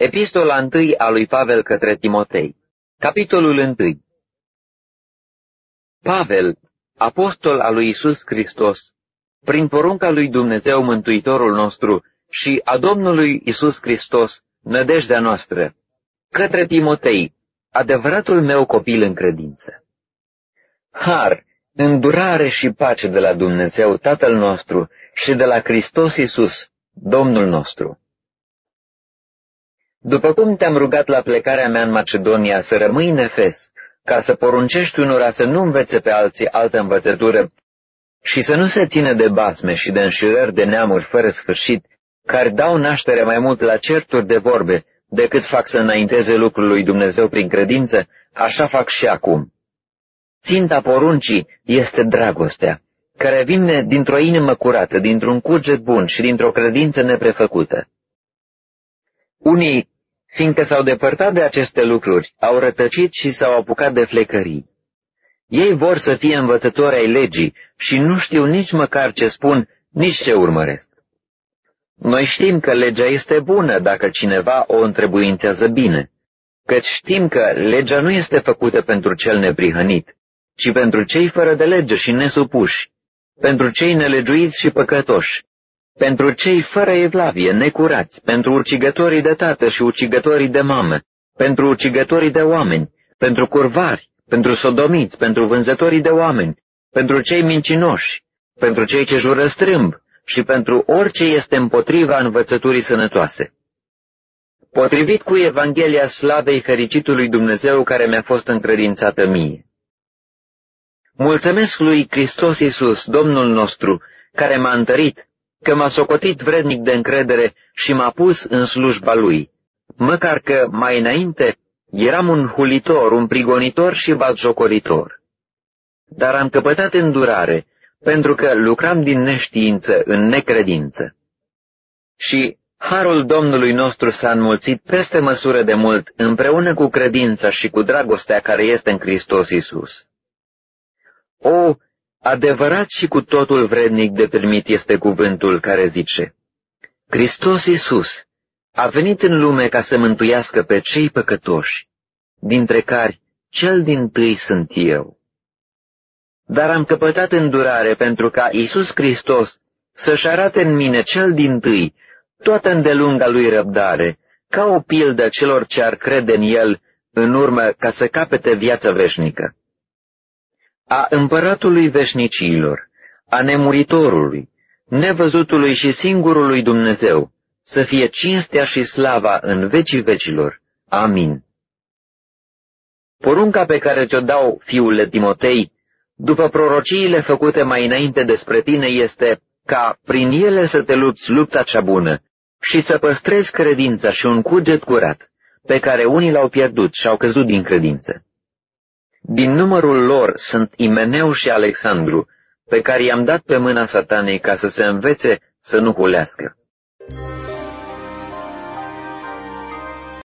Epistola 1 a lui Pavel către Timotei Capitolul 1 Pavel, apostol al lui Isus Hristos, prin porunca lui Dumnezeu Mântuitorul nostru și a Domnului Isus Hristos, nădejdea noastră, către Timotei, adevăratul meu copil în credință. Har, îndurare și pace de la Dumnezeu Tatăl nostru și de la Hristos Isus, Domnul nostru. După cum te-am rugat la plecarea mea în Macedonia să rămâi în Efes, ca să poruncești unora să nu învețe pe alții altă învățătură și să nu se țină de basme și de înșirări de neamuri fără sfârșit, care dau naștere mai mult la certuri de vorbe decât fac să înainteze lucrul lui Dumnezeu prin credință, așa fac și acum. Ținta poruncii este dragostea, care vine dintr-o inimă curată, dintr-un cuget bun și dintr-o credință neprefăcută. Unii, fiindcă s-au depărtat de aceste lucruri, au rătăcit și s-au apucat de flecării. Ei vor să fie învățători ai legii și nu știu nici măcar ce spun, nici ce urmăresc. Noi știm că legea este bună dacă cineva o întrebuințează bine, căci știm că legea nu este făcută pentru cel neprihănit, ci pentru cei fără de lege și nesupuși, pentru cei nelegiuiți și păcătoși, pentru cei fără evlavie, necurați, pentru ucigătorii de tată și ucigătorii de mamă, pentru ucigătorii de oameni, pentru curvari, pentru sodomiți, pentru vânzătorii de oameni, pentru cei mincinoși, pentru cei ce jură strâmb și pentru orice este împotriva învățăturii sănătoase. Potrivit cu Evanghelia slavei fericitului Dumnezeu care mi-a fost încredințată mie. Mulțumesc lui Hristos Iisus, Domnul nostru, care m-a întărit, că m-a socotit vrednic de încredere și m-a pus în slujba lui, măcar că mai înainte eram un hulitor, un prigonitor și batjocoritor. Dar am căpătat îndurare, pentru că lucram din neștiință în necredință. Și harul Domnului nostru s-a înmulțit peste măsură de mult, împreună cu credința și cu dragostea care este în Hristos Isus. O, Adevărat și cu totul vrednic de primit este cuvântul care zice, Hristos Iisus a venit în lume ca să mântuiască pe cei păcătoși, dintre care cel din tâi sunt eu. Dar am căpătat îndurare pentru ca Iisus Hristos să-și arate în mine cel din tâi toată îndelunga lui răbdare, ca o pildă celor ce ar crede în el în urmă ca să capete viața veșnică a împăratului veșnicilor, a nemuritorului, nevăzutului și singurului Dumnezeu, să fie cinstea și slava în vecii vecilor. Amin. Porunca pe care ți-o dau, fiule Timotei, după prorociile făcute mai înainte despre tine, este ca prin ele să te lupți lupta cea bună și să păstrezi credința și un cuget curat, pe care unii l-au pierdut și au căzut din credință. Din numărul lor sunt Imeneu și Alexandru, pe care i-am dat pe mâna satanei ca să se învețe să nu hulească.